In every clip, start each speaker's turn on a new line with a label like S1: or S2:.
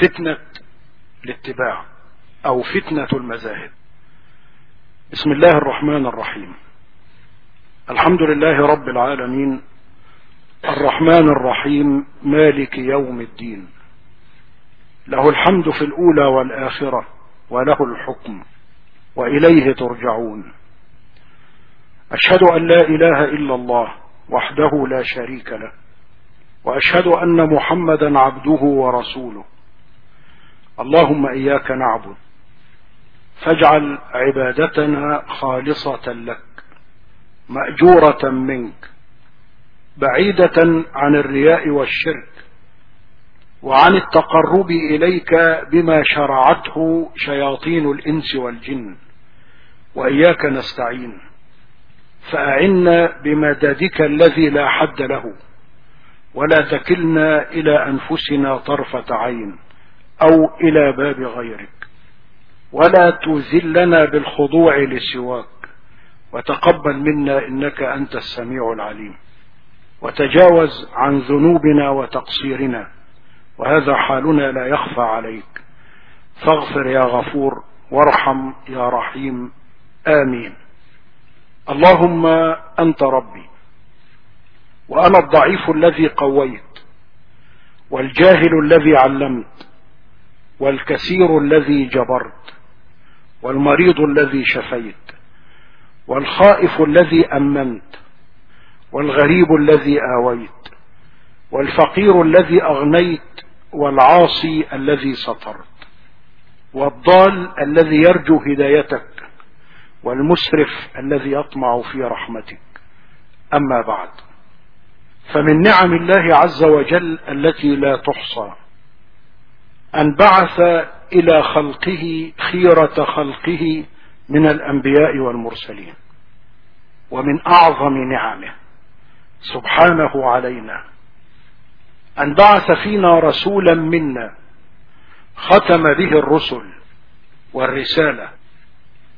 S1: فتنة الاتباع او فتنة المذاهب بسم الله الرحمن الرحيم الحمد لله رب العالمين الرحمن الرحيم مالك يوم الدين له الحمد في الأولى والآخرة وله الحكم وإليه ترجعون أشهد أن لا إله إلا الله وحده لا شريك له وأشهد أن محمدا عبده ورسوله اللهم إياك نعبد فاجعل عبادتنا خالصة لك مأجورة منك بعيدة عن الرياء والشرك وعن التقرب إليك بما شرعته شياطين الإنس والجن وإياك نستعين فأعنا بمددك الذي لا حد له ولا تكلنا إلى أنفسنا طرفة عين أو إلى باب غيرك ولا تزلنا بالخضوع لسواك وتقبل منا إنك أنت السميع العليم وتجاوز عن ذنوبنا وتقصيرنا وهذا حالنا لا يخفى عليك فاغفر يا غفور وارحم يا رحيم آمين اللهم أنت ربي وأنا الضعيف الذي قويت والجاهل الذي علمت والكثير الذي جبرت والمريض الذي شفيت والخائف الذي أمنت والغريب الذي آويت والفقير الذي أغنيت والعاصي الذي سطرت والضال الذي يرجو هدايتك والمسرف الذي يطمع في رحمتك أما بعد فمن نعم الله عز وجل التي لا تحصى أن بعث إلى خلقه خيرة خلقه من الأنبياء والمرسلين ومن أعظم نعمه سبحانه علينا أن بعث فينا رسولا منا ختم به الرسل والرسالة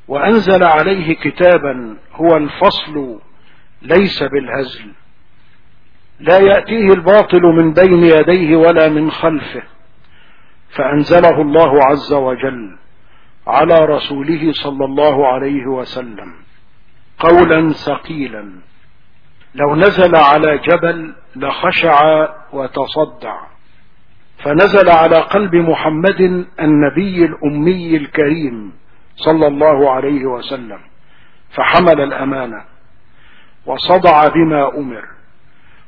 S1: وأنزل عليه كتابا هو الفصل ليس بالهزل لا يأتيه الباطل من بين يديه ولا من خلفه فأنزله الله عز وجل على رسوله صلى الله عليه وسلم قولا ثقيلا لو نزل على جبل لخشع وتصدع فنزل على قلب محمد النبي الأمي الكريم صلى الله عليه وسلم فحمل الأمانة وصدع بما أمر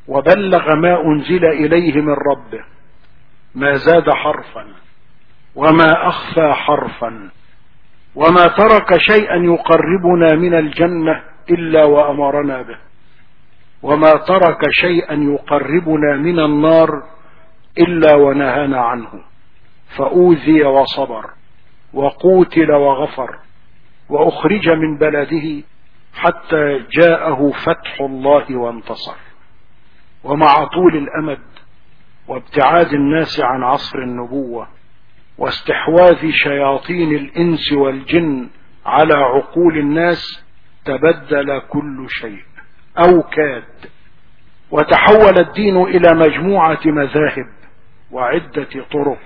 S1: وبلغ ما أنزل إليه من ربه ما زاد حرفا وما أخفى حرفا وما ترك شيئا يقربنا من الجنة إلا وأمرنا به وما ترك شيئا يقربنا من النار إلا ونهانا عنه فأوذي وصبر وقوتل وغفر وأخرج من بلده حتى جاءه فتح الله وانتصر ومع طول الأمد وابتعاد الناس عن عصر النبوة واستحواذ شياطين الإنس والجن على عقول الناس تبدل كل شيء أو كاد وتحول الدين إلى مجموعة مذاهب وعدة طرق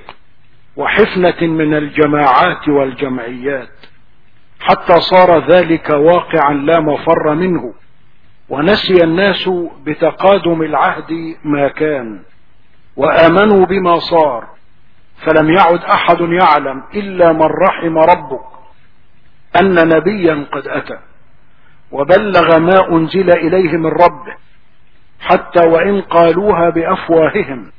S1: وحفنة من الجماعات والجمعيات حتى صار ذلك واقعا لا مفر منه ونسي الناس بتقادم العهد ما كان وآمنوا بما صار فلم يعد أحد يعلم إلا من رحم ربك أن نبيا قد أتى وبلغ ما أنزل إليه من ربه حتى وإن قالوها بأفواههم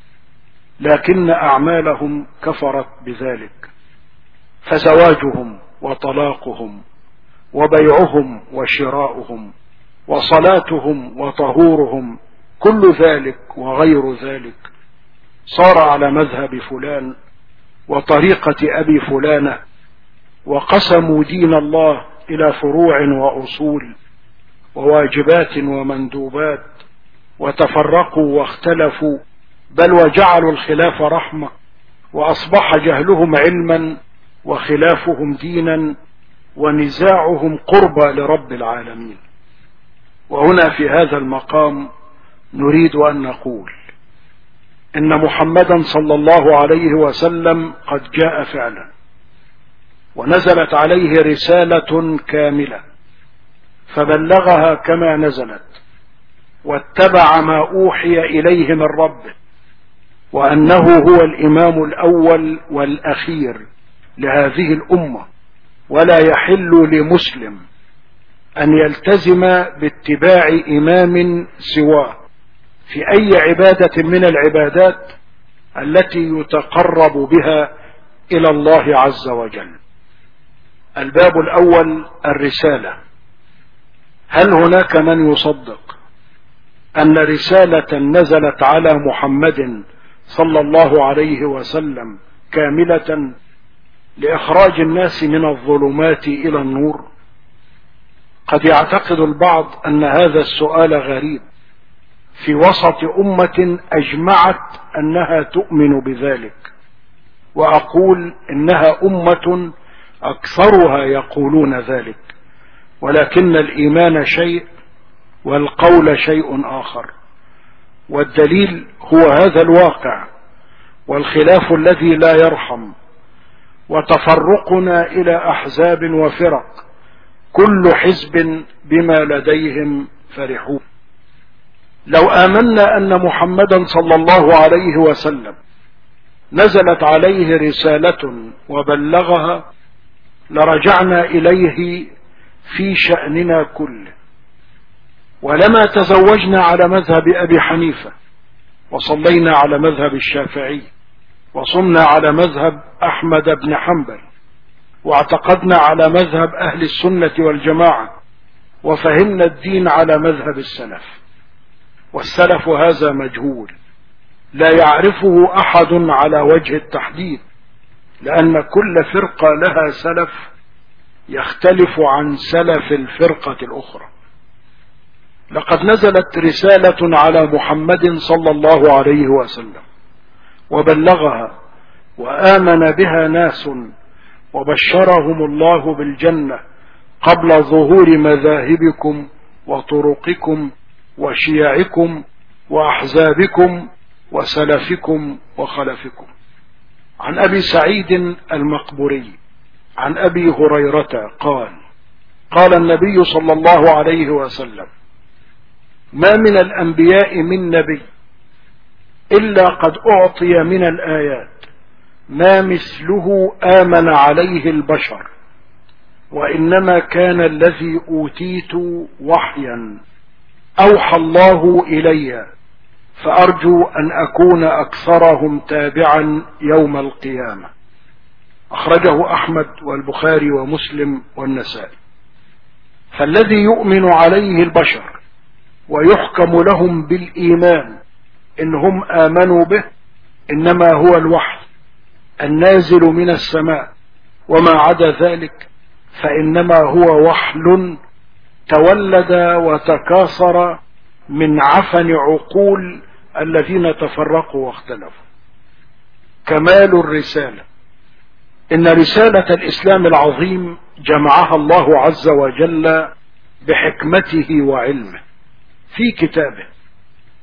S1: لكن أعمالهم كفرت بذلك
S2: فزواجهم
S1: وطلاقهم وبيعهم وشراؤهم وصلاتهم وطهورهم كل ذلك وغير ذلك صار على مذهب فلان وطريقة أبي فلانة وقسموا دين الله إلى فروع وأصول وواجبات ومندوبات وتفرقوا واختلفوا بل وجعلوا الخلاف رحمة وأصبح جهلهم علما وخلافهم دينا ونزاعهم قربى لرب العالمين وهنا في هذا المقام نريد أن نقول إن محمدا صلى الله عليه وسلم قد جاء فعلا ونزلت عليه رسالة كاملة فبلغها كما نزلت واتبع ما أوحي إليه من ربه وأنه هو الإمام الأول والأخير لهذه الأمة ولا يحل لمسلم أن يلتزم باتباع إمام سواه في أي عبادة من العبادات التي يتقرب بها إلى الله عز وجل الباب الأول الرسالة هل هناك من يصدق أن رسالة نزلت على محمد صلى الله عليه وسلم كاملة لإخراج الناس من الظلمات إلى النور قد يعتقد البعض أن هذا السؤال غريب في وسط أمة أجمعت أنها تؤمن بذلك وأقول إنها أمة أكثرها يقولون ذلك ولكن الإيمان شيء والقول شيء آخر والدليل هو هذا الواقع والخلاف الذي لا يرحم وتفرقنا إلى أحزاب وفرق كل حزب بما لديهم فرحون لو آمنا أن محمدا صلى الله عليه وسلم نزلت عليه رسالة وبلغها لرجعنا إليه في شأننا كله ولما تزوجنا على مذهب أبي حنيفة وصلينا على مذهب الشافعي وصمنا على مذهب أحمد بن حنبل واعتقدنا على مذهب أهل السنة والجماعة وفهمنا الدين على مذهب السلف والسلف هذا مجهول لا يعرفه أحد على وجه التحديد لأن كل فرقة لها سلف يختلف عن سلف الفرقة الأخرى لقد نزلت رسالة على محمد صلى الله عليه وسلم وبلغها وآمن بها ناس وبشرهم الله بالجنة قبل ظهور مذاهبكم وطرقكم وشيعكم وأحزابكم وسلفكم وخلفكم عن أبي سعيد المقبوري عن أبي هريرة قال قال النبي صلى الله عليه وسلم ما من الأنبياء من نبي إلا قد أعطي من الآيات ما مثله آمن عليه البشر وإنما كان الذي أوتيت وحيا أوحى الله إلي فأرجو أن أكون أكثرهم تابعا يوم القيامة أخرجه أحمد والبخاري ومسلم والنسائي فالذي يؤمن عليه البشر ويحكم لهم بالإيمان إن هم آمنوا به إنما هو الوحي النازل من السماء
S2: وما عدا
S1: ذلك فإنما هو وحل تولد وتكاثر من عفن عقول الذين تفرقوا واختلفوا كمال الرسالة إن رسالة الإسلام العظيم جمعها الله عز وجل بحكمته وعلمه في كتابه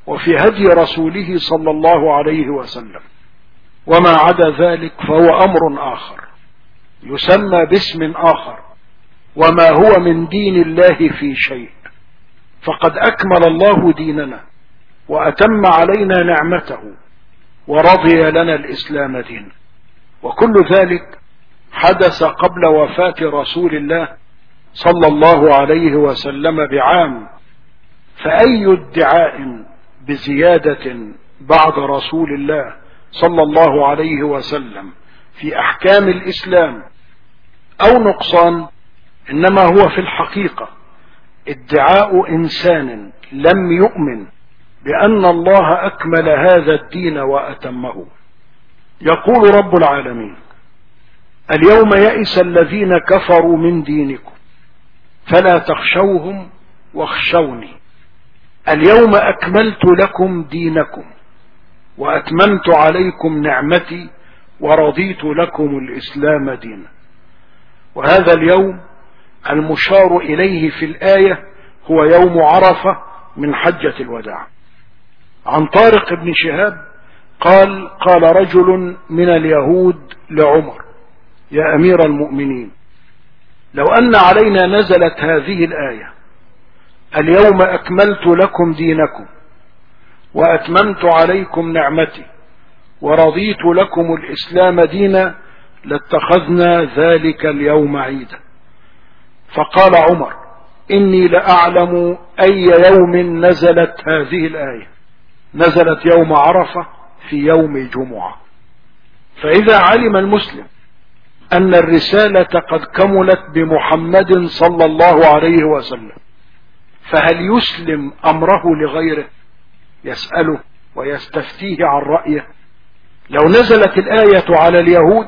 S1: وفي هدي رسوله صلى الله عليه وسلم وما عدا ذلك فهو أمر آخر يسمى باسم آخر وما هو من دين الله في شيء فقد أكمل الله ديننا وأتم علينا نعمته ورضي لنا الإسلام دين وكل ذلك حدث قبل وفاة رسول الله صلى الله عليه وسلم بعام فأي ادعاء بزيادة بعد رسول الله صلى الله عليه وسلم في أحكام الإسلام أو نقصان إنما هو في الحقيقة ادعاء إنسان لم يؤمن بأن الله أكمل هذا الدين وأتمه يقول رب العالمين اليوم يئس الذين كفروا من دينكم فلا تخشوهم واخشوني اليوم أكملت لكم دينكم وأتممت عليكم نعمتي ورضيت لكم الإسلام دينا وهذا اليوم المشار إليه في الآية هو يوم عرفة من حجة الوداع عن طارق بن شهاب قال قال رجل من اليهود لعمر يا أمير المؤمنين لو أن علينا نزلت هذه الآية اليوم أكملت لكم دينكم وأتممت عليكم نعمتي ورضيت لكم الإسلام دينا لاتخذنا ذلك اليوم عيدا فقال عمر إني لأعلم أي يوم نزلت هذه الآية نزلت يوم عرفة في يوم جمعة فإذا علم المسلم أن الرسالة قد كملت بمحمد صلى الله عليه وسلم فهل يسلم أمره لغيره يسأله ويستفتيه عن رأيه لو نزلت الآية على اليهود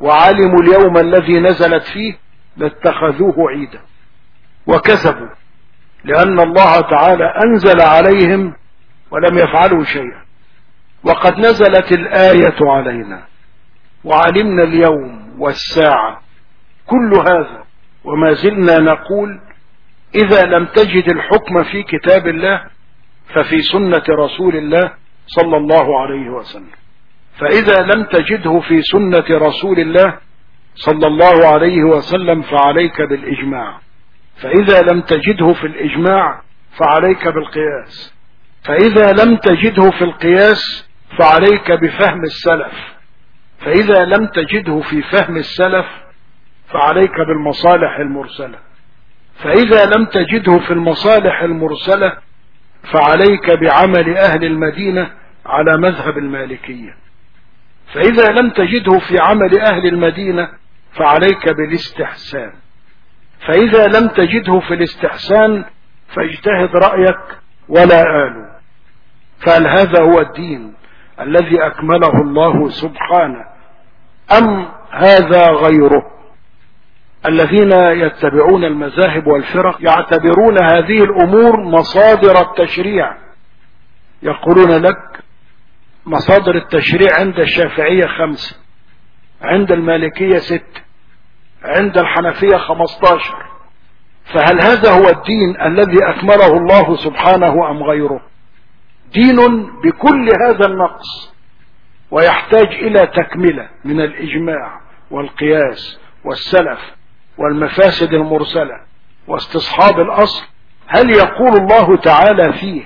S1: وعلموا اليوم الذي نزلت فيه لاتخذوه عيدا وكسبوا لأن الله تعالى أنزل عليهم ولم يفعلوا شيئا وقد نزلت الآية علينا وعلمنا اليوم والساعة كل هذا وما زلنا نقول إذا لم تجد الحكم في كتاب الله ففي سنة رسول الله صلى الله عليه وسلم فإذا لم تجده في سنة رسول الله صلى الله عليه وسلم فعليك بالإجماع فإذا لم تجده في الإجماع فعليك بالقياس فإذا لم تجده في القياس فعليك بفهم السلف فإذا لم تجده في فهم السلف فعليك بالمصالح المرسلة فإذا لم تجده في المصالح المرسلة فعليك بعمل أهل المدينة على مذهب المالكية فإذا لم تجده في عمل أهل المدينة فعليك بالاستحسان فإذا لم تجده في الاستحسان فاجتهد رأيك ولا آله فهل هذا هو الدين الذي أكمله الله سبحانه أم هذا غيره الذين يتبعون المذاهب والفرق يعتبرون هذه الأمور مصادر التشريع يقولون لك مصادر التشريع عند الشافعية خمسة عند المالكية ستة عند الحنفية خمستاشر فهل هذا هو الدين الذي أكمله الله سبحانه أم غيره دين بكل هذا النقص ويحتاج إلى تكملة من الإجماع والقياس والسلف والمفاسد المرسلة واستصحاب الأصل هل يقول الله تعالى فيه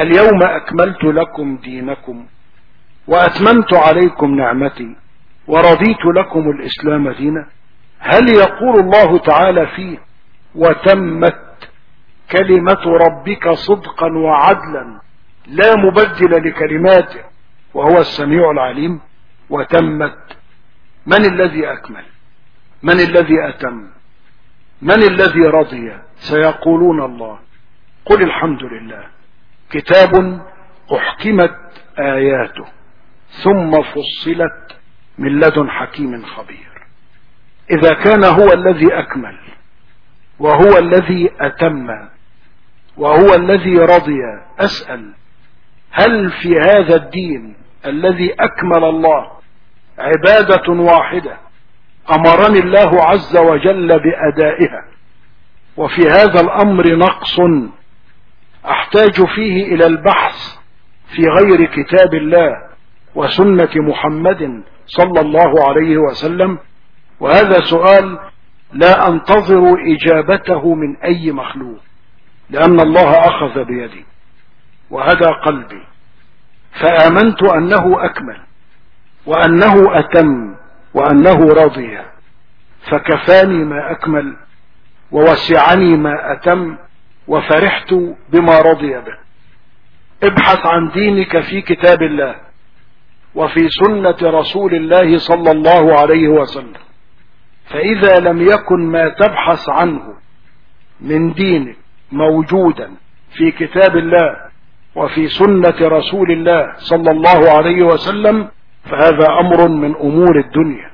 S1: اليوم أكملت لكم دينكم وأتممت عليكم نعمتي ورضيت لكم الإسلام دينا هل يقول الله تعالى فيه وتمت كلمة ربك صدقا وعدلا لا مبدل لكلماته وهو السميع العليم وتمت من الذي أكمل من الذي أتم من الذي رضي سيقولون الله قل الحمد لله كتاب أحكمت آياته ثم فصلت من لدن حكيم خبير إذا كان هو الذي أكمل وهو الذي أتم وهو الذي رضي أسأل هل في هذا الدين الذي أكمل الله عبادة واحدة أمرني الله عز وجل بأدائها وفي هذا الأمر نقص أحتاج فيه إلى البحث في غير كتاب الله وسنة محمد صلى الله عليه وسلم وهذا سؤال لا أنتظر إجابته من أي مخلوق لأن الله أخذ بيدي وهدى قلبي فآمنت أنه أكمل وأنه أتم وأنه رضي فكفاني ما أكمل ووسعني ما أتم وفرحت بما رضي به ابحث عن دينك في كتاب الله وفي سنة رسول الله صلى الله عليه وسلم فإذا لم يكن ما تبحث عنه من دين موجودا في كتاب الله وفي سنة رسول الله صلى الله عليه وسلم فهذا أمر من أمور الدنيا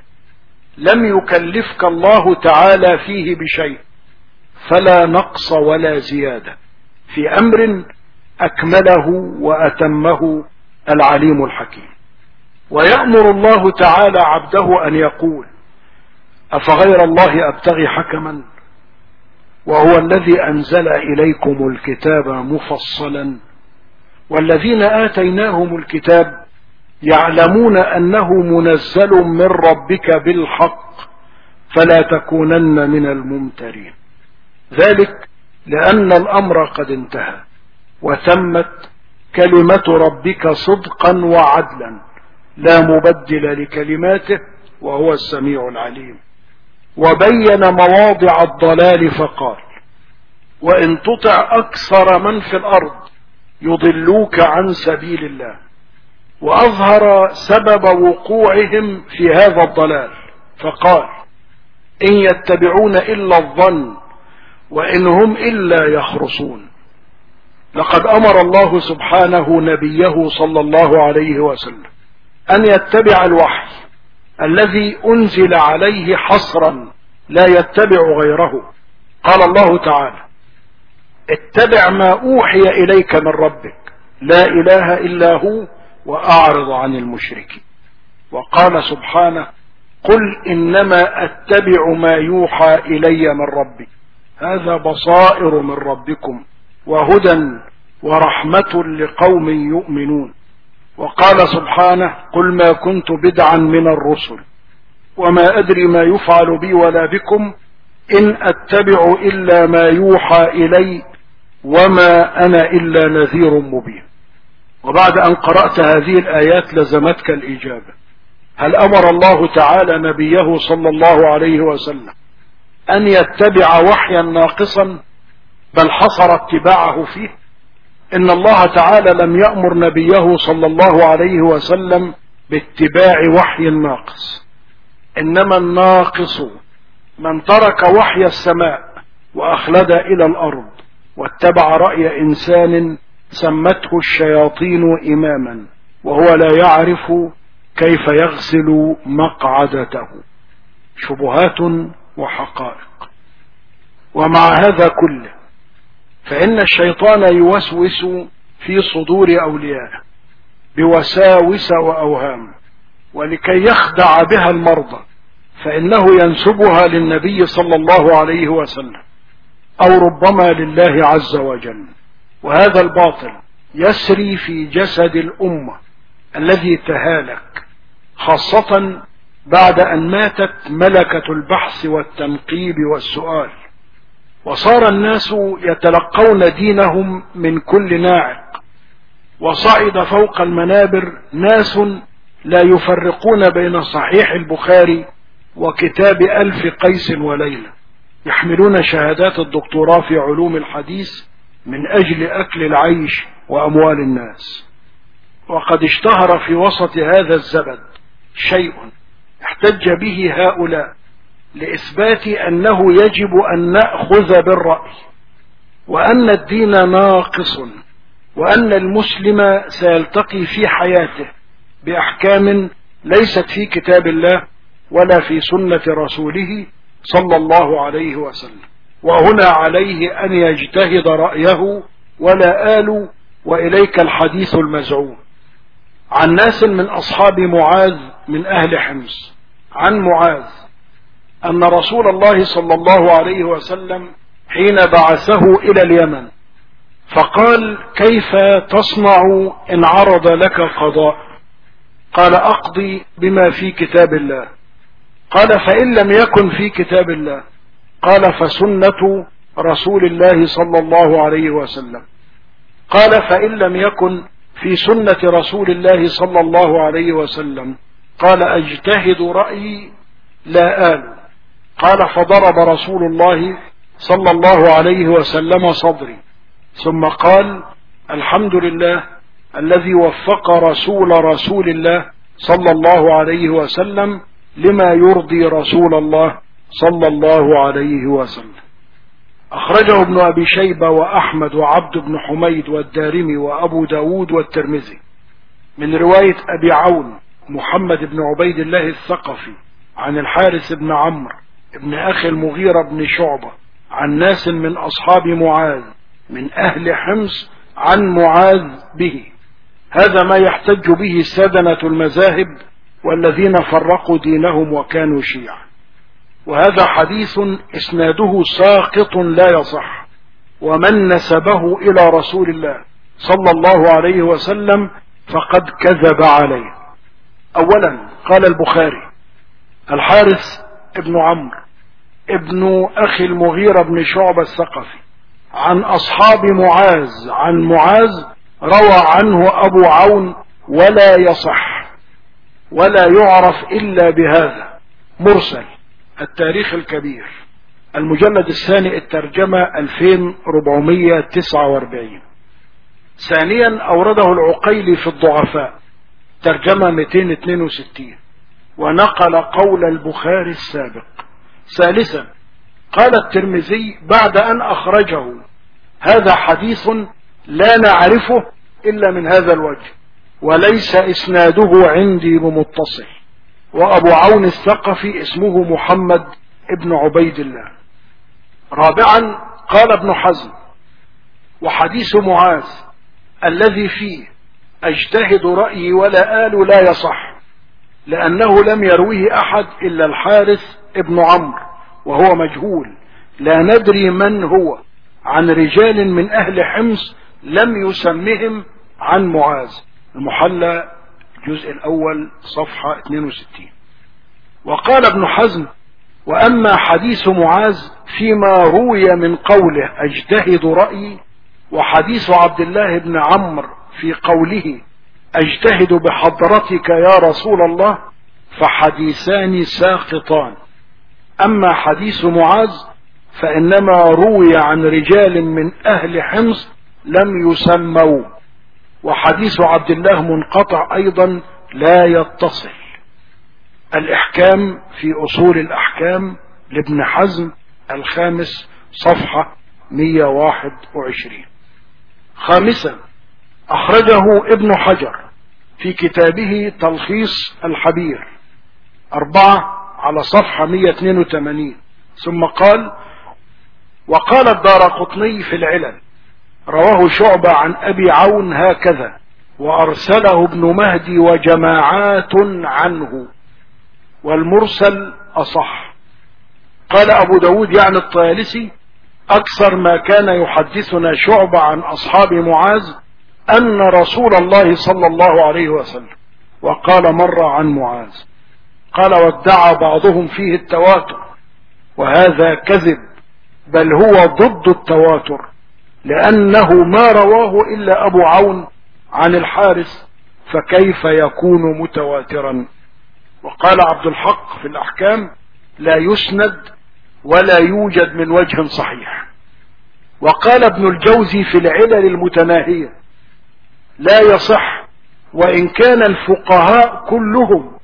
S1: لم يكلفك الله تعالى فيه بشيء فلا نقص ولا زيادة في أمر أكمله وأتمه العليم الحكيم ويأمر الله تعالى عبده أن يقول أفغير الله أبتغي حكما وهو الذي أنزل إليكم الكتاب مفصلا والذين آتيناهم الكتاب يعلمون أنه منزل من ربك بالحق فلا تكونن من الممترين ذلك لأن الأمر قد انتهى وتمت كلمة ربك صدقا وعدلا لا مبدل لكلماته وهو السميع العليم وبين مواضع الضلال فقال وإن تطع أكثر من في الأرض يضلوك عن سبيل الله وأظهر سبب وقوعهم في هذا الضلال فقال إن يتبعون إلا الظن وإن هم إلا يخرصون لقد أمر الله سبحانه نبيه صلى الله عليه وسلم أن يتبع الوحي الذي أنزل عليه حصرا لا يتبع غيره قال الله تعالى اتبع ما أوحي إليك من ربك لا إله إلا هو وأعرض عن المشركين وقال سبحانه قل إنما أتبع ما يوحى إلي من ربي هذا بصائر من ربكم وهدى ورحمة لقوم يؤمنون وقال سبحانه قل ما كنت بدعا من الرسل وما أدري ما يفعل بي ولا بكم إن أتبع إلا ما يوحى إلي وما أنا إلا نذير مبين وبعد أن قرأت هذه الآيات لزمتك الإجابة هل أمر الله تعالى نبيه صلى الله عليه وسلم أن يتبع وحيا ناقصا بل حصر اتباعه فيه إن الله تعالى لم يأمر نبيه صلى الله عليه وسلم باتباع وحي الناقص إنما الناقص من ترك وحي السماء وأخلد إلى الأرض واتبع رأي إنسان سمته الشياطين إماما وهو لا يعرف كيف يغسل مقعدته شبهات وحقائق ومع هذا كله فإن الشيطان يوسوس في صدور أوليائه بوساوس وأوهام ولكي يخدع بها المرضى فإنه ينسبها للنبي صلى الله عليه وسلم أو ربما لله عز وجل وهذا الباطل يسري في جسد الأمة الذي تهالك خاصة بعد أن ماتت ملكة البحث والتنقيب والسؤال وصار الناس يتلقون دينهم من كل ناعق وصعد فوق المنابر ناس لا يفرقون بين صحيح البخاري وكتاب ألف قيس وليلة يحملون شهادات الدكتوراه في علوم الحديث من أجل أكل العيش وأموال الناس وقد اشتهر في وسط هذا الزبد شيء احتج به هؤلاء لإثبات أنه يجب أن نأخذ بالرأي وأن الدين ناقص وأن المسلم سيلتقي في حياته بأحكام ليست في كتاب الله ولا في سنة رسوله صلى الله عليه وسلم وهنا عليه أن يجتهد رأيه ولا آل وإليك الحديث المزعوم عن ناس من أصحاب معاذ من أهل حمص عن معاذ أن رسول الله صلى الله عليه وسلم حين بعثه إلى اليمن فقال كيف تصنع إن عرض لك قضاء قال أقضي بما في كتاب الله قال فإن لم يكن في كتاب الله قال فسنة رسول الله صلى الله عليه وسلم قال فإن لم يكن في سنة رسول الله صلى الله عليه وسلم قال أجتهد رأيي لا آل قال فضرب رسول الله صلى الله عليه وسلم صدري ثم قال الحمد لله الذي وفق رسول رسول الله صلى الله عليه وسلم لما يرضي رسول الله صلى الله عليه وسلم أخرجه ابن أبي شيبة وأحمد وعبد بن حميد والدارمي وأبو داود والترمذي من رواية أبي عون محمد بن عبيد الله الثقفي عن الحارث بن عمرو ابن أخي المغيرة بن شعبة عن ناس من أصحاب معاذ من أهل حمص عن معاذ به هذا ما يحتج به سدنة المذاهب والذين فرقوا دينهم وكانوا شيعا وهذا حديث اسناده ساقط لا يصح ومن نسبه إلى رسول الله صلى الله عليه وسلم فقد كذب عليه أولا قال البخاري الحارث ابن عمرو ابن أخي المغيرة بن شعبة الثقفي عن أصحاب معاذ عن معاذ روى عنه أبو عون ولا يصح ولا يعرف إلا بهذا مرسل التاريخ الكبير المجلد الثاني الترجمة 2449 ثانيا أورده العقيلي في الضعفاء ترجمة 262 ونقل قول البخاري السابق ثالثا قال الترمذي بعد أن أخرجه هذا حديث لا نعرفه إلا من هذا الوجه وليس إسناده عندي بمتصل وأبو عون الثقفي اسمه محمد ابن عبيد الله رابعا قال ابن حزم وحديث معاذ الذي فيه أجتهد رأيي ولا آل لا يصح لأنه لم يرويه أحد إلا الحارث ابن عمرو وهو مجهول لا ندري من هو عن رجال من أهل حمص لم يسمهم عن معاذ المحلى الجزء الأول صفحة 62 وقال ابن حزم وأما حديث معاذ فيما روي من قوله أجتهد رأيي وحديث عبد الله بن عمرو في قوله أجتهد بحضرتك يا رسول الله فحديثان ساقطان أما حديث معاذ فإنما روي عن رجال من أهل حمص لم يسموا وحديث عبد الله منقطع أيضا لا يتصل الإحكام في أصول الأحكام لابن حزم الخامس صفحة 121 خامسا أخرجه ابن حجر في كتابه تلخيص الحبير أربعة على صفحة 182 ثم قال وقال الدار قطني في العلل رواه شعبة عن أبي عون هكذا وأرسله ابن مهدي وجماعات عنه والمرسل أصح قال أبو داود يعني الطيالسي أكثر ما كان يحدثنا شعبة عن أصحاب معاذ أن رسول الله صلى الله عليه وسلم وقال مرة عن معاذ قال وادعى بعضهم فيه التواتر وهذا كذب بل هو ضد التواتر لأنه ما رواه إلا أبو عون عن الحارس فكيف يكون متواترا وقال عبد الحق في الأحكام لا يسند ولا يوجد من وجه صحيح وقال ابن الجوزي في العلل المتناهية لا يصح وإن كان الفقهاء كلهم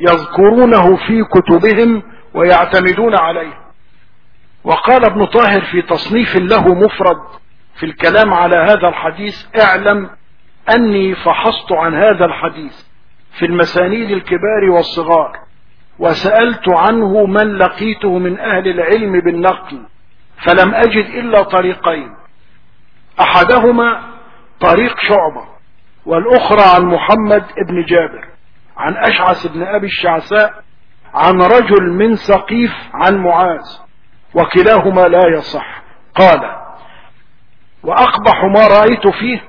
S1: يذكرونه في كتبهم ويعتمدون عليه وقال ابن طاهر في تصنيف له مفرد في الكلام على هذا الحديث اعلم أني فحصت عن هذا الحديث في المسانيد الكبار والصغار وسألت عنه من لقيته من أهل العلم بالنقل فلم أجد إلا طريقين أحدهما طريق شعبة والأخرى عن محمد بن جابر عن أشعث بن أبي الشعثاء عن رجل من سقيف عن معاذ وكلاهما لا يصح قال وأقبح ما رأيت فيه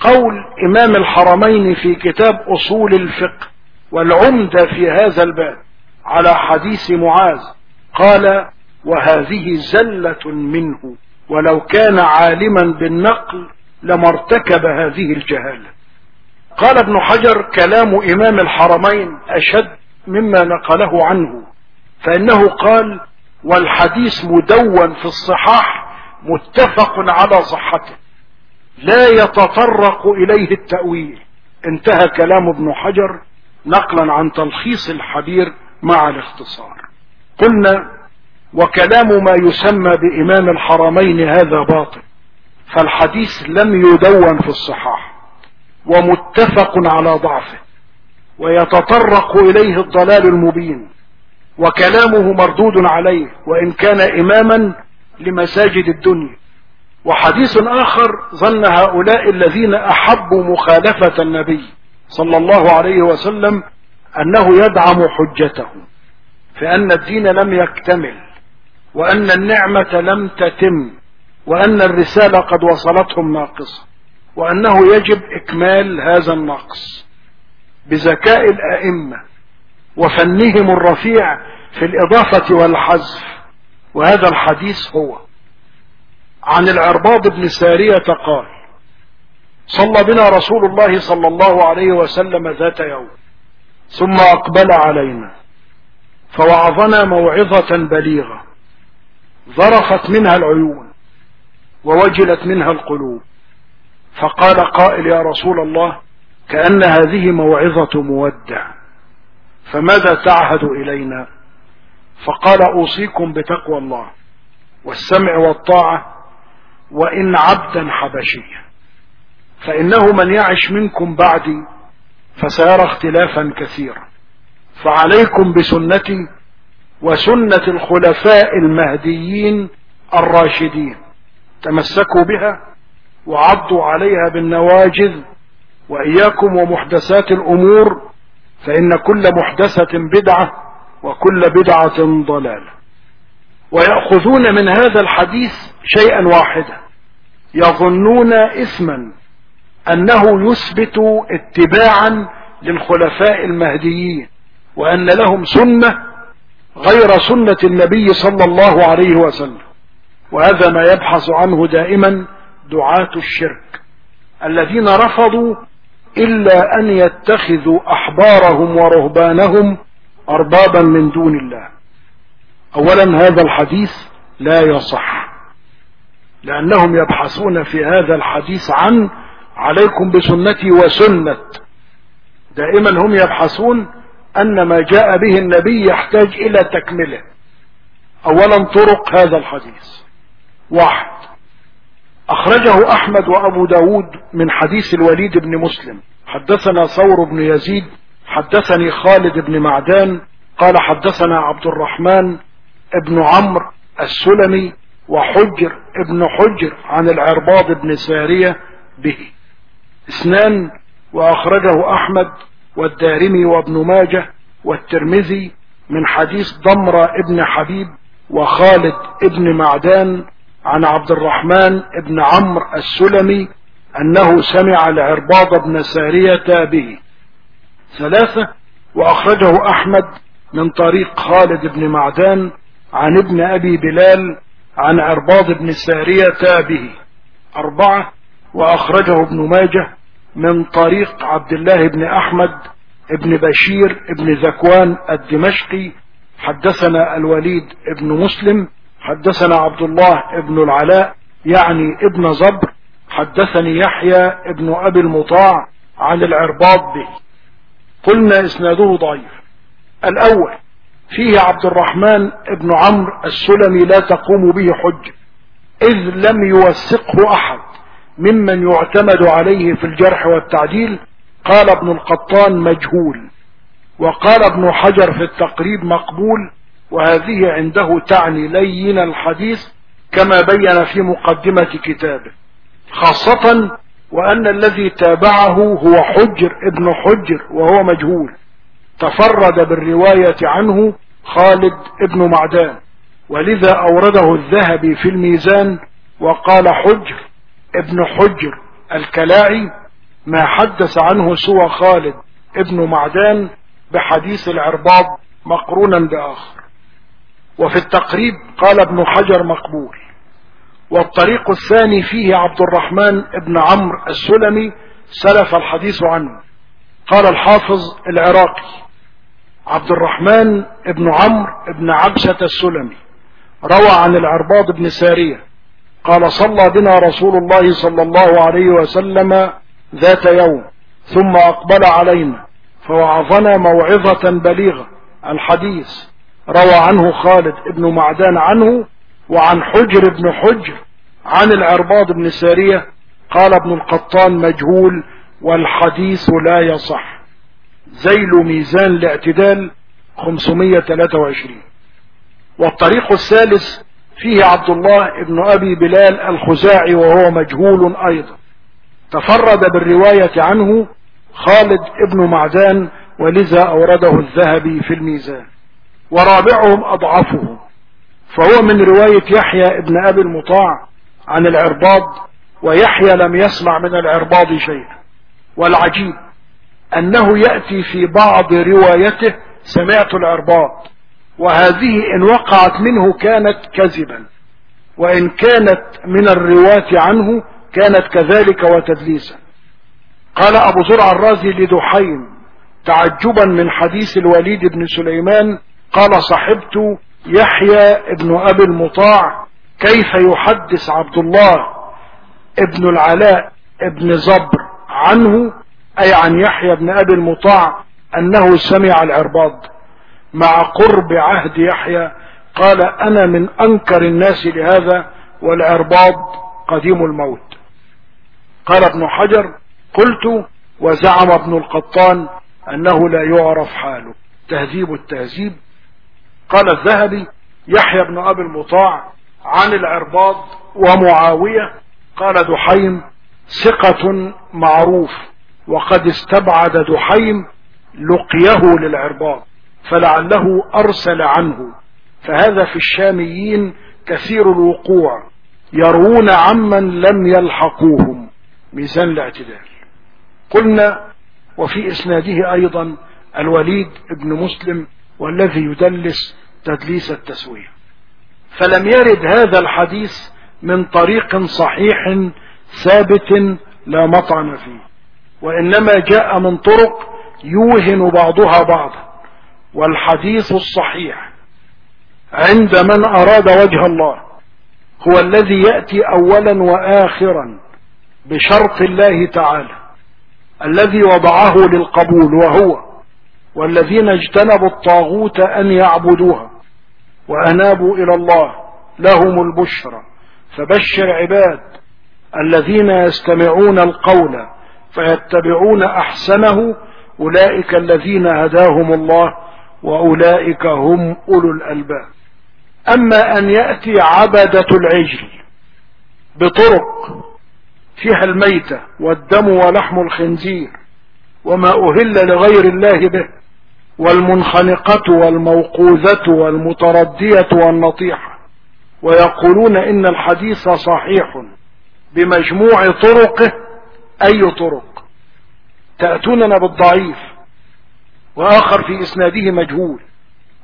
S1: قول إمام الحرمين في كتاب أصول الفقه والعمدة في هذا الباب على حديث معاذ قال وهذه زلة منه ولو كان عالما بالنقل لما ارتكب هذه الجهاله قال ابن حجر كلام إمام الحرمين أشد مما نقله عنه فإنه قال والحديث مدون في الصحاح متفق على صحته لا يتطرق إليه التأويل انتهى كلام ابن حجر نقلا عن تلخيص الحبير مع الاختصار قلنا وكلام ما يسمى بإمام الحرمين هذا باطل فالحديث لم يدون في الصحاح ومتفق على ضعفه ويتطرق إليه الضلال المبين وكلامه مردود عليه وإن كان إماما لمساجد الدنيا وحديث آخر ظن هؤلاء الذين أحبوا مخالفة النبي صلى الله عليه وسلم أنه يدعم حجته فأن الدين لم يكتمل وأن النعمة لم تتم وأن الرسالة قد وصلتهم ناقصة وأنه يجب إكمال هذا النقص بذكاء الأئمة وفنهم الرفيع في الإضافة والحذف وهذا الحديث هو عن العرباض بن سارية قال صلى بنا رسول الله صلى الله عليه وسلم ذات يوم ثم أقبل علينا فوعظنا موعظة بليغة ظرفت منها العيون ووجلت منها القلوب فقال قائل يا رسول الله كأن هذه موعظة مودع فماذا تعهد إلينا فقال أوصيكم بتقوى الله والسمع والطاعة وإن عبدا حبشيا فإنه من يعش منكم بعدي فسيرى اختلافا كثيرا فعليكم بسنتي وسنة الخلفاء المهديين الراشدين تمسكوا بها وعضوا عليها بالنواجذ وإياكم ومحدثات الأمور فإن كل محدثة بدعة وكل بدعة ضلالة ويأخذون من هذا الحديث شيئا واحدا يظنون إثما أنه يثبت اتباعا للخلفاء المهديين وأن لهم سنة غير سنة النبي صلى الله عليه وسلم وهذا ما يبحث عنه دائما دعاة الشرك الذين رفضوا إلا أن يتخذوا أحبارهم ورهبانهم أربابا من دون الله أولا هذا الحديث لا يصح لأنهم يبحثون في هذا الحديث عن عليكم بسنتي وسنة دائما هم يبحثون أن ما جاء به النبي يحتاج إلى تكمله أولا طرق هذا الحديث واحد أخرجه أحمد وأبو داود من حديث الوليد بن مسلم حدثنا ثور بن يزيد حدثني خالد بن معدان قال حدثنا عبد الرحمن ابن عمرو السلمي وحجر ابن حجر عن العرباض بن سارية به اثنان وأخرجه أحمد والدارمي وابن ماجه والترمذي من حديث ضمرة ابن حبيب وخالد ابن معدان عن عبد الرحمن بن عمرو السلمي أنه سمع العرباض بن سارية به ثلاثة وأخرجه أحمد من طريق خالد بن معدان عن ابن أبي بلال عن عرباض بن سارية به أربعة وأخرجه ابن ماجه من طريق عبد الله بن أحمد ابن بشير ابن ذكوان الدمشقي حدثنا الوليد ابن مسلم حدثنا عبد الله ابن العلاء يعني ابن زبر حدثني يحيى ابن أبي المطاع عن العرباض به قلنا إسناده ضعيف الأول فيه عبد الرحمن ابن عمرو السلمي لا تقوم به حجة إذ لم يوثقه أحد ممن يعتمد عليه في الجرح والتعديل قال ابن القطان مجهول وقال ابن حجر في التقريب مقبول وهذه عنده تعني لين الحديث كما بين في مقدمة كتابه خاصة وأن الذي تابعه هو حجر ابن حجر وهو مجهول تفرد بالرواية عنه خالد ابن معدان ولذا أورده الذهبي في الميزان وقال حجر ابن حجر الكلاعي ما حدث عنه سوى خالد ابن معدان بحديث العرباض مقرونا بآخر وفي التقريب قال ابن حجر مقبول والطريق الثاني فيه عبد الرحمن بن عمرو السلمي سلف الحديث عنه قال الحافظ العراقي عبد الرحمن بن عمرو بن عبسة السلمي روى عن العرباض بن سارية قال صلى بنا رسول الله صلى الله عليه وسلم ذات يوم ثم أقبل علينا فوعظنا موعظة بليغة الحديث روى عنه خالد بن معدان عنه وعن حجر بن حجر عن العرباض بن سارية قال ابن القطان مجهول والحديث لا يصح زيل ميزان الاعتدال 523 والطريق الثالث فيه عبد الله بن أبي بلال الخزاعي وهو مجهول أيضا تفرد بالرواية عنه خالد بن معدان ولذا أورده الذهبي في الميزان ورابعهم أضعفهم فهو من رواية يحيى ابن أبي المطاع عن العرباض ويحيى لم يسمع من العرباض شيئا والعجيب أنه يأتي في بعض روايته سمعت العرباض وهذه إن وقعت منه كانت كذبا وإن كانت من الرواة عنه كانت كذلك وتدليسا قال أبو زرع الرازي لدحين تعجبا من حديث الوليد بن سليمان قال صحبت يحيى ابن أبي المطاع كيف يحدث عبد الله ابن العلاء ابن زبر عنه أي عن يحيى بن أبي المطاع أنه سمع العرباض مع قرب عهد يحيى قال أنا من أنكر الناس لهذا والعرباض قديم الموت قال ابن حجر قلت وزعم ابن القطان أنه لا يعرف حاله تهذيب التهذيب قال الذهبي يحيى بن أبي المطاع عن العرباض ومعاوية قال دحيم ثقة معروف وقد استبعد دحيم لقيه للعرباض فلعله أرسل عنه فهذا في الشاميين كثير الوقوع يروون عمن لم يلحقوهم ميزان الاعتدال قلنا وفي إسناده أيضا الوليد بن مسلم والذي يدلس تدليس التسوية فلم يرد هذا الحديث من طريق صحيح ثابت لا مطعن فيه وإنما جاء من طرق يوهن بعضها بعضا والحديث الصحيح عند من أراد وجه الله هو الذي يأتي أولا وآخرا بشرط الله تعالى الذي وضعه للقبول وهو والذين اجتنبوا الطاغوت أن يعبدوها وأنابوا إلى الله لهم البشرى فبشر عباد الذين يستمعون القول فيتبعون أحسنه أولئك الذين هداهم الله وأولئك هم أولو الألباب أما أن يأتي عبدة العجل بطرق فيها الميتة والدم ولحم الخنزير وما أهل لغير الله به والمنخنقة والموقوذة والمتردية والنطيحة ويقولون إن الحديث صحيح بمجموع طرقه أي طرق تأتوننا بالضعيف وآخر في إسناده مجهول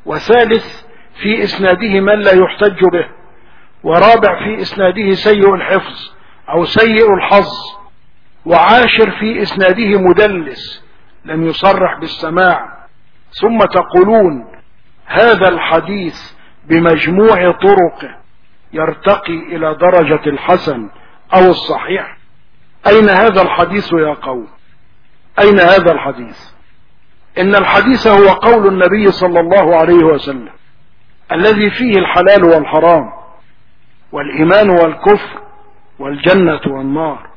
S1: وثالث في إسناده من لا يحتج به ورابع في إسناده سيء الحفظ أو سيء الحظ وعاشر في إسناده مدلس لم يصرح بالسماع ثم تقولون هذا الحديث بمجموع طرقه يرتقي إلى درجة الحسن أو الصحيح أين هذا الحديث يا قوم أين هذا الحديث إن الحديث هو قول النبي صلى الله عليه وسلم الذي فيه الحلال والحرام والإيمان والكفر والجنة والنار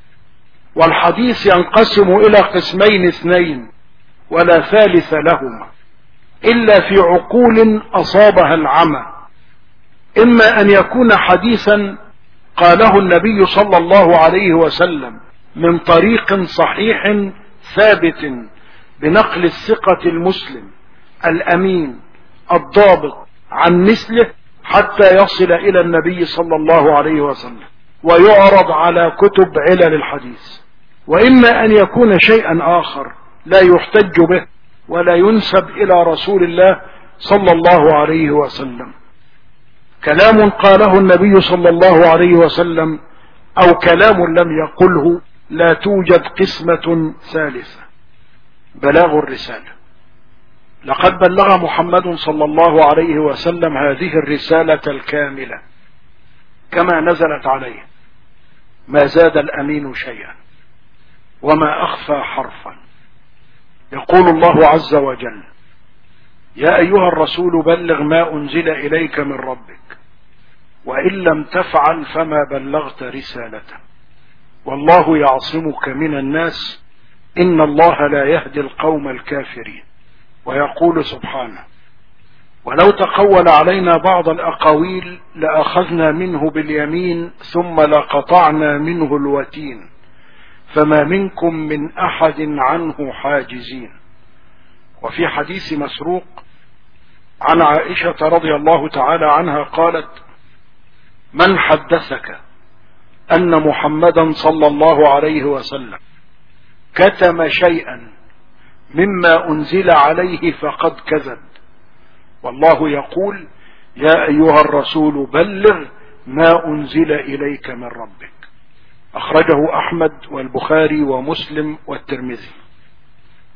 S1: والحديث ينقسم إلى قسمين اثنين ولا ثالث لهما إلا في عقول أصابها العمى إما أن يكون حديثا قاله النبي صلى الله عليه وسلم من طريق صحيح ثابت بنقل الثقة المسلم الأمين الضابط عن مثله حتى يصل إلى النبي صلى الله عليه وسلم ويعرض على كتب علل الحديث وإما أن يكون شيئا آخر لا يحتج به ولا ينسب إلى رسول الله صلى الله عليه وسلم كلام قاله النبي صلى الله عليه وسلم أو كلام لم يقله لا توجد قسمة ثالثة بلاغ الرسالة لقد بلغ محمد صلى الله عليه وسلم هذه الرسالة الكاملة كما نزلت عليه ما زاد الأمين شيئا وما أخفى حرفا يقول الله عز وجل يا أيها الرسول بلغ ما أنزل إليك من ربك وإن لم تفعل فما بلغت رسالته والله يعصمك من الناس إن الله لا يهدي القوم الكافرين ويقول سبحانه ولو تقول علينا بعض الأقاويل لأخذنا منه باليمين ثم لقطعنا منه الوتين فما منكم من أحد عنه حاجزين وفي حديث مسروق عن عائشة رضي الله تعالى عنها قالت من حدثك أن محمدا صلى الله عليه وسلم كتم شيئا مما أنزل عليه فقد كذب والله يقول يا أيها الرسول بلغ ما أنزل إليك من ربك أخرجه أحمد والبخاري ومسلم والترمذي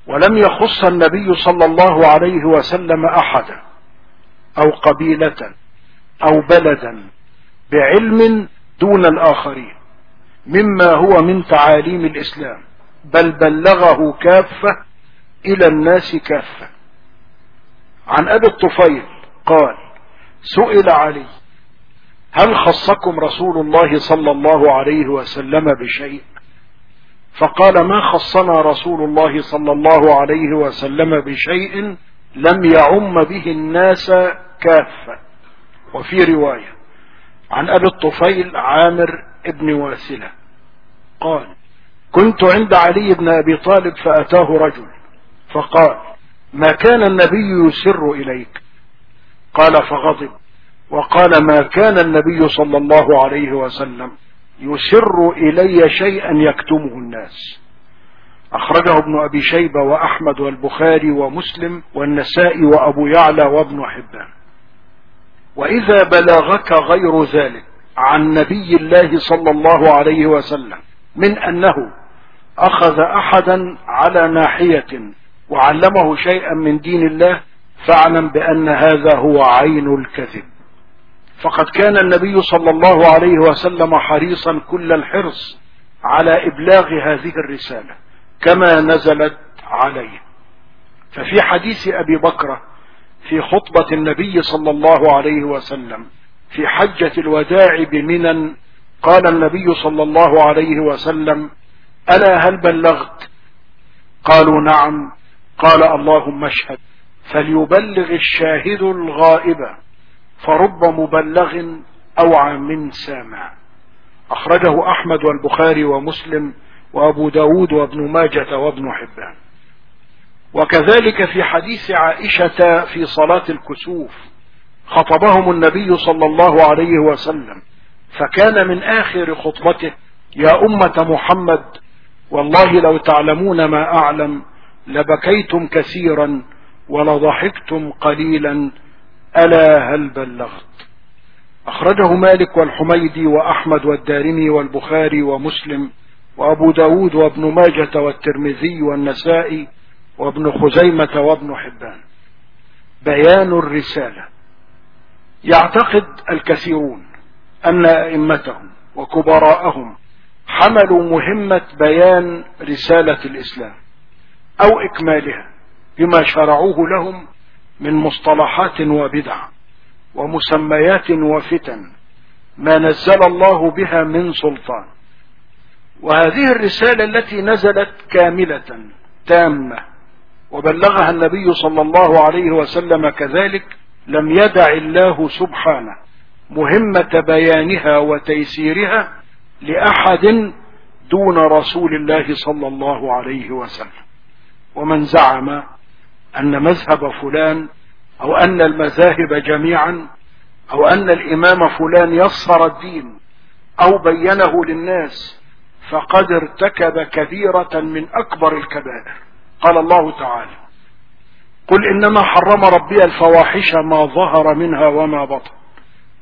S1: ولم يخص النبي صلى الله عليه وسلم أحدا أو قبيلة أو بلدا بعلم دون الآخرين مما هو من تعاليم الإسلام بل بلغه كافة إلى الناس كافة عن أبي الطفيل قال سئل علي هل خصكم رسول الله صلى الله عليه وسلم بشيء فقال ما خصنا رسول الله صلى الله عليه وسلم بشيء لم يعم به الناس كافة وفي رواية عن أبي الطفيل عامر ابن واسلة قال كنت عند علي بن أبي طالب فأتاه رجل فقال ما كان النبي يسر إليك قال فغضب وقال ما كان النبي صلى الله عليه وسلم يسر إلي شيئا يكتمه الناس أخرجه ابن أبي شيبة وأحمد والبخاري ومسلم والنسائي وأبو يعلى وابن حبان وإذا بلغك غير ذلك عن نبي الله صلى الله عليه وسلم من أنه أخذ أحدا على ناحية وعلمه شيئا من دين الله فاعلم بأن هذا هو عين الكذب فقد كان النبي صلى الله عليه وسلم حريصا كل الحرص على إبلاغ هذه الرسالة كما نزلت عليه ففي حديث أبي بكر في خطبة النبي صلى الله عليه وسلم في حجة الوداع بمنى قال النبي صلى الله عليه وسلم ألا هل بلغت قالوا نعم قال اللهم اشهد فليبلغ الشاهد الغائبة فرب مبلغ أوعى من سامع أخرجه أحمد والبخاري ومسلم وأبو داود وابن ماجة وابن حبان وكذلك في حديث عائشة في صلاة الكسوف خطبهم النبي صلى الله عليه وسلم فكان من آخر خطبته يا أمة محمد والله لو تعلمون ما أعلم لبكيتم كثيرا ولضحكتم قليلا ألا هل بلغت أخرجه مالك والحميدي وأحمد والدارمي والبخاري ومسلم وأبو داود وابن ماجة والترمذي والنسائي وابن خزيمة وابن حبان بيان الرسالة يعتقد الكثيرون أن أئمتهم وكبراءهم حملوا مهمة بيان رسالة الإسلام أو إكمالها بما شرعوه لهم من مصطلحات وبدع ومسميات وفتن ما نزل الله بها من سلطان وهذه الرسالة التي نزلت كاملة تامة وبلغها النبي صلى الله عليه وسلم كذلك لم يدع الله سبحانه مهمة بيانها وتيسيرها لأحد دون رسول الله صلى الله عليه وسلم ومن زعم أن مذهب فلان أو أن المذاهب جميعا أو أن الإمام فلان يصر الدين أو بينه للناس فقد ارتكب كبيرة من أكبر الكبائر قال الله تعالى قل إنما حرم ربي الفواحش ما ظهر منها وما بطن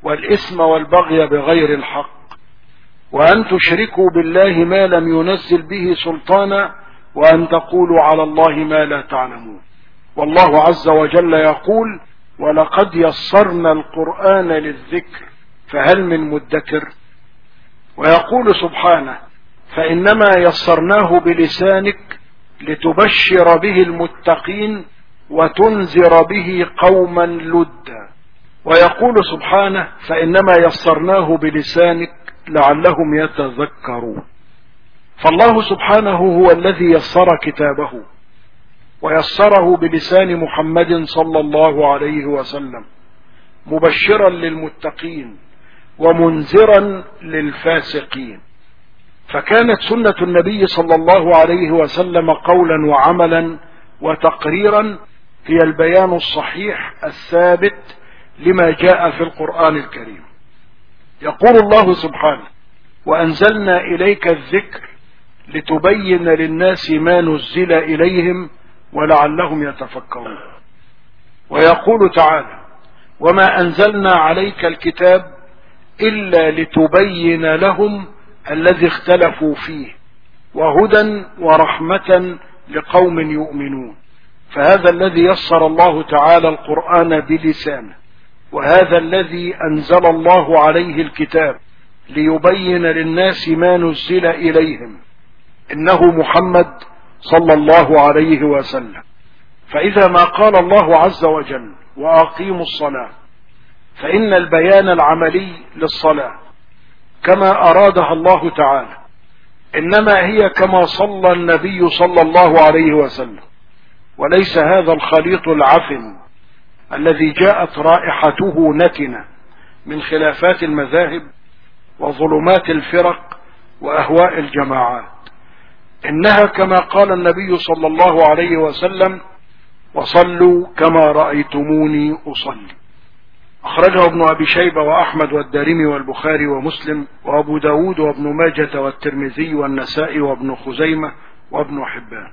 S1: والإثم والبغي بغير الحق وأن تشركوا بالله ما لم ينزل به سلطانا وأن تقولوا على الله ما لا تعلمون والله عز وجل يقول ولقد يسرنا القرآن للذكر فهل من مدكر ويقول سبحانه فإنما يسرناه بلسانك لتبشر به المتقين وتنذر به قوما لدا ويقول سبحانه فإنما يسرناه بلسانك لعلهم يتذكرون فالله سبحانه هو الذي يسر كتابه ويسره بلسان محمد صلى الله عليه وسلم مبشرا للمتقين ومنذرا للفاسقين فكانت سنة النبي صلى الله عليه وسلم قولا وعملا وتقريرا هي البيان الصحيح الثابت لما جاء في القرآن الكريم يقول الله سبحانه وأنزلنا إليك الذكر لتبين للناس ما نزل إليهم ولعلهم يتفكرون ويقول تعالى وما أنزلنا عليك الكتاب إلا لتبين لهم الذي اختلفوا فيه وهدى ورحمة لقوم يؤمنون فهذا الذي يسر الله تعالى القرآن بلسانه وهذا الذي أنزل الله عليه الكتاب ليبين للناس ما نزل إليهم إنه محمد صلى الله عليه وسلم فإذا ما قال الله عز وجل وأقيموا الصلاة فإن البيان العملي للصلاة كما أرادها الله تعالى إنما هي كما صلى النبي صلى الله عليه وسلم وليس هذا الخليط العفن الذي جاءت رائحته نتنة من خلافات المذاهب وظلمات الفرق وأهواء الجماعات إنها كما قال النبي صلى الله عليه وسلم وصلوا كما رأيتموني أصلي أخرجه ابن أبي شيبة وأحمد والدارمي والبخاري ومسلم وأبو داود وابن ماجة والترمذي والنسائي وابن خزيمة وابن حبان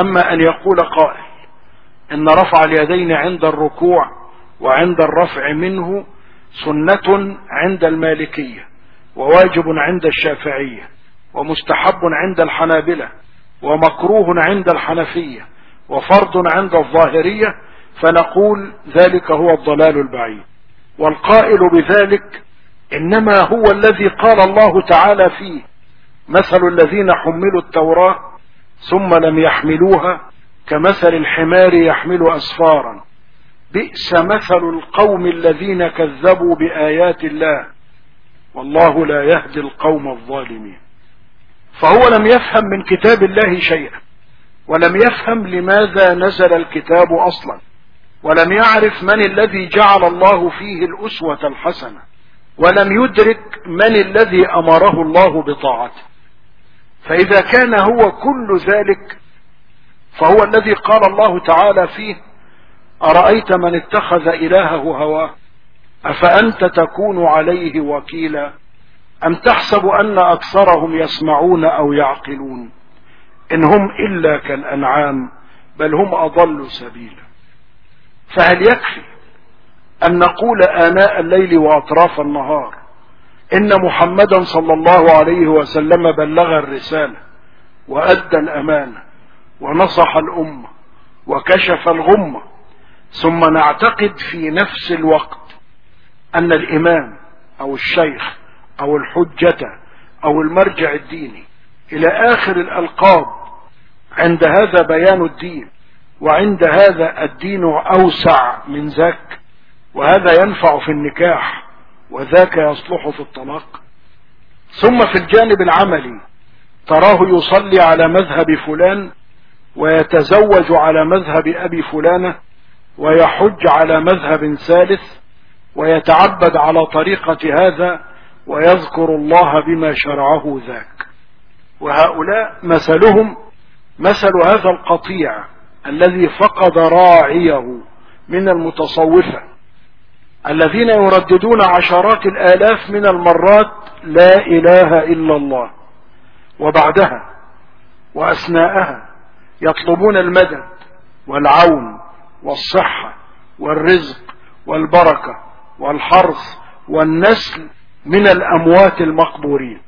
S1: أما أن يقول قائل إن رفع اليدين عند الركوع وعند الرفع منه سنة عند المالكية وواجب عند الشافعية ومستحب عند الحنابلة ومكروه عند الحنفية وفرض عند الظاهرية فنقول ذلك هو الضلال البعيد والقائل بذلك إنما هو الذي قال الله تعالى فيه مثل الذين حملوا التوراة ثم لم يحملوها كمثل الحمار يحمل أسفارا بئس مثل القوم الذين كذبوا بآيات الله والله لا يهدي القوم الظالمين فهو لم يفهم من كتاب الله شيئا ولم يفهم لماذا نزل الكتاب أصلا ولم يعرف من الذي جعل الله فيه الأسوة الحسنة ولم يدرك من الذي أمره الله بطاعته فإذا كان هو كل ذلك فهو الذي قال الله تعالى فيه أرأيت من اتخذ إلهه هواه أفأنت تكون عليه وكيلا أم تحسب أن أكثرهم يسمعون أو يعقلون إن هم إلا كالأنعام بل هم أضل سبيلا فهل يكفي أن نقول آناء الليل وأطراف النهار إن محمدا صلى الله عليه وسلم بلغ الرسالة وأدى الأمانة ونصح الأمة وكشف الغمة ثم نعتقد في نفس الوقت أن الإمام أو الشيخ او الحجة او المرجع الديني الى اخر الالقاب عند هذا بيان الدين وعند هذا الدين اوسع من ذاك وهذا ينفع في النكاح وذاك يصلح في الطلاق ثم في الجانب العملي تراه يصلي على مذهب فلان ويتزوج على مذهب أبي فلانة ويحج على مذهب ثالث ويتعبد على طريقة هذا ويذكر الله بما شرعه ذاك وهؤلاء مثلهم مثل هذا القطيع الذي فقد راعيه من المتصوفة الذين يرددون عشرات الآلاف من المرات لا إله إلا الله وبعدها وأثناءها يطلبون المدد والعون والصحة والرزق والبركة والحرث والنسل من الأموات المقبورين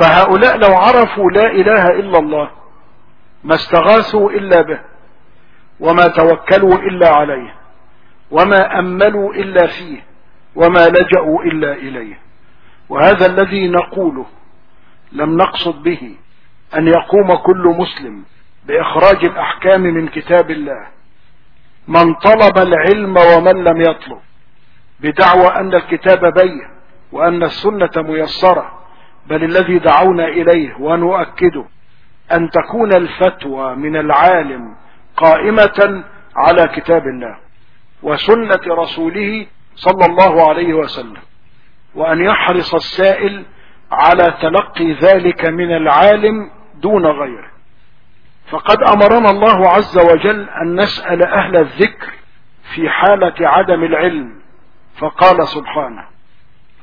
S1: فهؤلاء لو عرفوا لا إله إلا الله ما استغاثوا إلا به وما توكلوا إلا عليه وما أملوا إلا فيه وما لجأوا إلا إليه وهذا الذي نقوله لم نقصد به أن يقوم كل مسلم بإخراج الأحكام من كتاب الله من طلب العلم ومن لم يطلب بدعوى أن الكتاب بين وأن السنة ميسرة بل الذي دعونا إليه ونؤكده أن تكون الفتوى من العالم قائمة على كتاب الله وسنة رسوله صلى الله عليه وسلم وأن يحرص السائل على تلقي ذلك من العالم دون غيره فقد أمرنا الله عز وجل أن نسأل أهل الذكر في حالة عدم العلم فقال سبحانه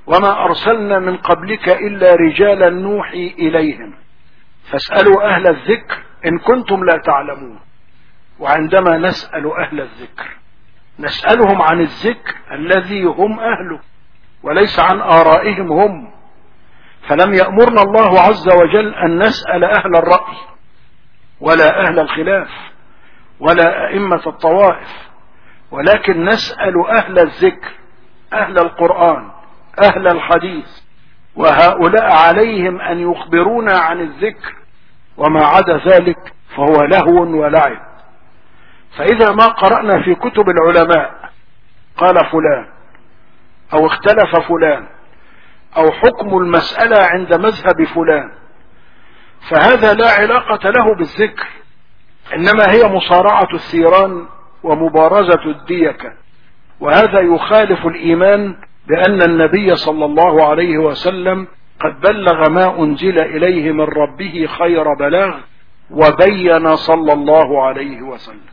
S1: وما أرسلنا من قبلك إلا رجالا نوحي إليهم فاسألوا أهل الذكر إن كنتم لا تعلمون وعندما نسأل أهل الذكر نسألهم عن الذكر الذي هم أهله وليس عن آرائهم هم فلم يأمرنا الله عز وجل أن نسأل أهل الرأي ولا أهل الخلاف ولا أئمة الطوائف ولكن نسأل أهل الذكر أهل القرآن أهل الحديث وهؤلاء عليهم أن يخبرونا عن الذكر وما عدا ذلك فهو لهو ولعب فإذا ما قرأنا في كتب العلماء قال فلان أو اختلف فلان أو حكم المسألة عند مذهب فلان فهذا لا علاقة له بالذكر إنما هي مصارعة السيران ومبارزة الديكة وهذا يخالف الإيمان بأن النبي صلى الله عليه وسلم قد بلغ ما أنزل إليه من ربه خير بلاغ وبين صلى الله عليه وسلم